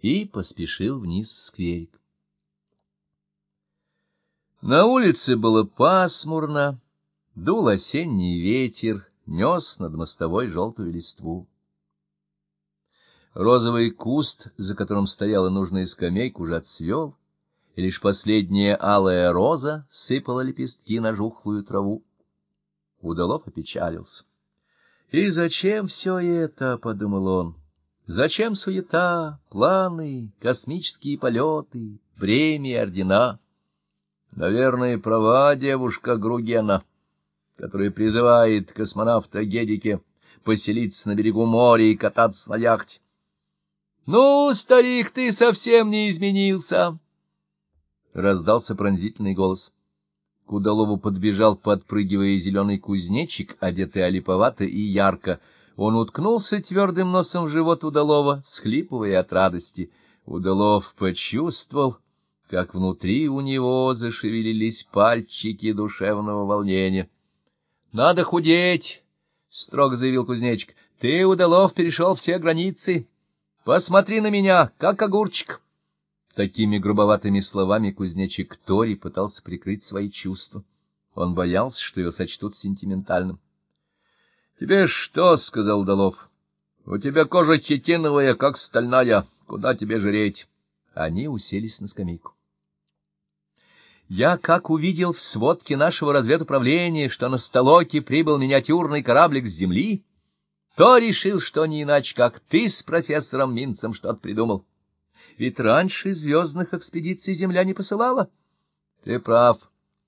и поспешил вниз в скверик. На улице было пасмурно, дул осенний ветер, нес над мостовой желтую листву. Розовый куст, за которым стояла нужная скамейка, уже отцвел, и лишь последняя алая роза сыпала лепестки на жухлую траву. Удалов опечалился. — И зачем все это? — подумал он. — Зачем суета, планы, космические полеты, премии, ордена? Наверное, права девушка Гругена, которая призывает космонавта Гедике поселиться на берегу моря и кататься на яхте. — Ну, старик, ты совсем не изменился! — раздался пронзительный голос. К удалову подбежал, подпрыгивая зеленый кузнечик, одетый олиповато и ярко. Он уткнулся твердым носом в живот удалова, всхлипывая от радости. Удалов почувствовал как внутри у него зашевелились пальчики душевного волнения. — Надо худеть, — строго заявил кузнечик. — Ты, Удалов, перешел все границы. Посмотри на меня, как огурчик. Такими грубоватыми словами кузнечик Тори пытался прикрыть свои чувства. Он боялся, что его сочтут сентиментальным. — Тебе что? — сказал Удалов. — У тебя кожа хитиновая, как стальная. Куда тебе жреть? Они уселись на скамейку. Я как увидел в сводке нашего разведуправления, что на Столоке прибыл миниатюрный кораблик с земли, то решил, что не иначе, как ты с профессором Минцем что-то придумал. Ведь раньше звездных экспедиций Земля не посылала. — Ты прав,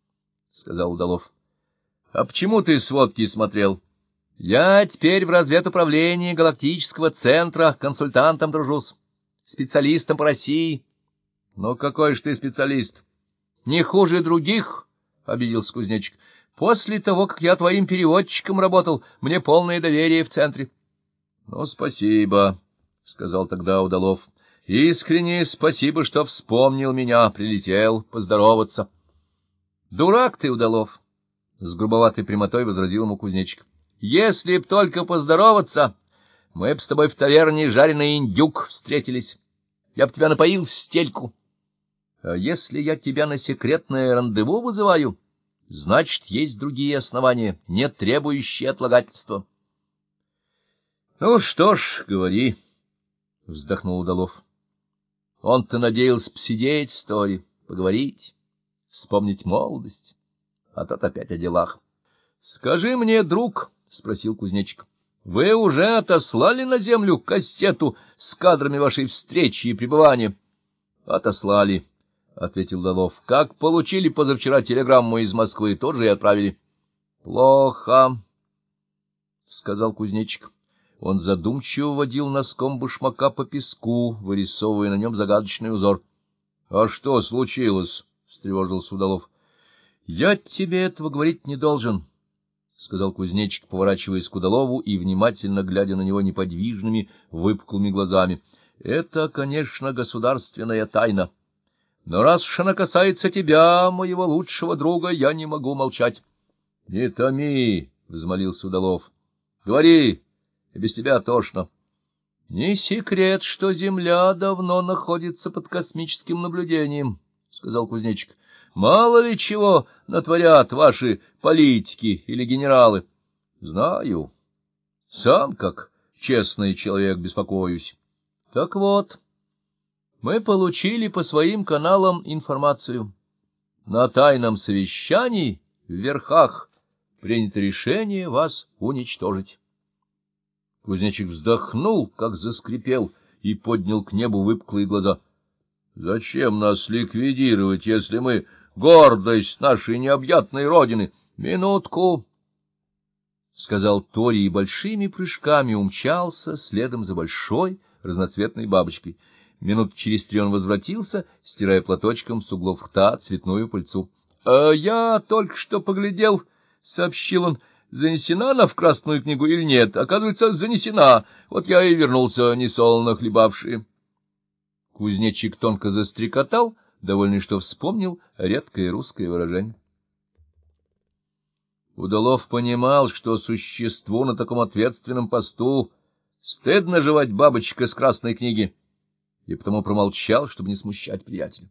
— сказал Удалов. — А почему ты сводки смотрел? — Я теперь в разведуправлении Галактического центра консультантом дружусь, специалистом по России. — Ну, какой же ты специалист? —— Не хуже других, — обиделся кузнечик. — После того, как я твоим переводчиком работал, мне полное доверие в центре. — Ну, спасибо, — сказал тогда Удалов. — Искренне спасибо, что вспомнил меня, прилетел поздороваться. — Дурак ты, Удалов, — с грубоватой прямотой возразил ему кузнечик. — Если б только поздороваться, мы б с тобой в таверне жареный индюк встретились. Я б тебя напоил в стельку. — а если я тебя на секретное рандеву вызываю, значит, есть другие основания, не требующие отлагательства. — Ну что ж, говори, — вздохнул Удалов. Он-то надеялся посидеть с Тори, поговорить, вспомнить молодость, а тот опять о делах. — Скажи мне, друг, — спросил кузнечик, — вы уже отослали на землю кассету с кадрами вашей встречи и пребывания? — Отослали. —— ответил Долов. — Как получили позавчера телеграмму из Москвы, тоже и отправили. — Плохо, — сказал кузнечик. Он задумчиво водил носком башмака по песку, вырисовывая на нем загадочный узор. — А что случилось? — встревожился Удалов. — Я тебе этого говорить не должен, — сказал кузнечик, поворачиваясь к Удалову и внимательно глядя на него неподвижными, выпуклыми глазами. — Это, конечно, государственная тайна. — но раз уж она касается тебя, моего лучшего друга, я не могу молчать. — Не томи, — взмолился Удалов. — Говори, без тебя тошно. — Не секрет, что Земля давно находится под космическим наблюдением, — сказал кузнечик. — Мало ли чего натворят ваши политики или генералы. — Знаю. Сам, как честный человек, беспокоюсь. — Так вот... Мы получили по своим каналам информацию. На тайном совещании в верхах принято решение вас уничтожить. Кузнечик вздохнул, как заскрипел, и поднял к небу выпуклые глаза. — Зачем нас ликвидировать, если мы гордость нашей необъятной родины? — Минутку! — сказал Тори и большими прыжками умчался следом за большой разноцветной бабочкой — Минут через три он возвратился, стирая платочком с углов рта цветную пыльцу. — А я только что поглядел, — сообщил он, — занесена она в Красную книгу или нет. Оказывается, занесена. Вот я и вернулся, несолоно хлебавший. Кузнечик тонко застрекотал, довольный, что вспомнил редкое русское выражение. Удалов понимал, что существу на таком ответственном посту стыдно жевать бабочка с Красной книги и потому промолчал, чтобы не смущать приятеля.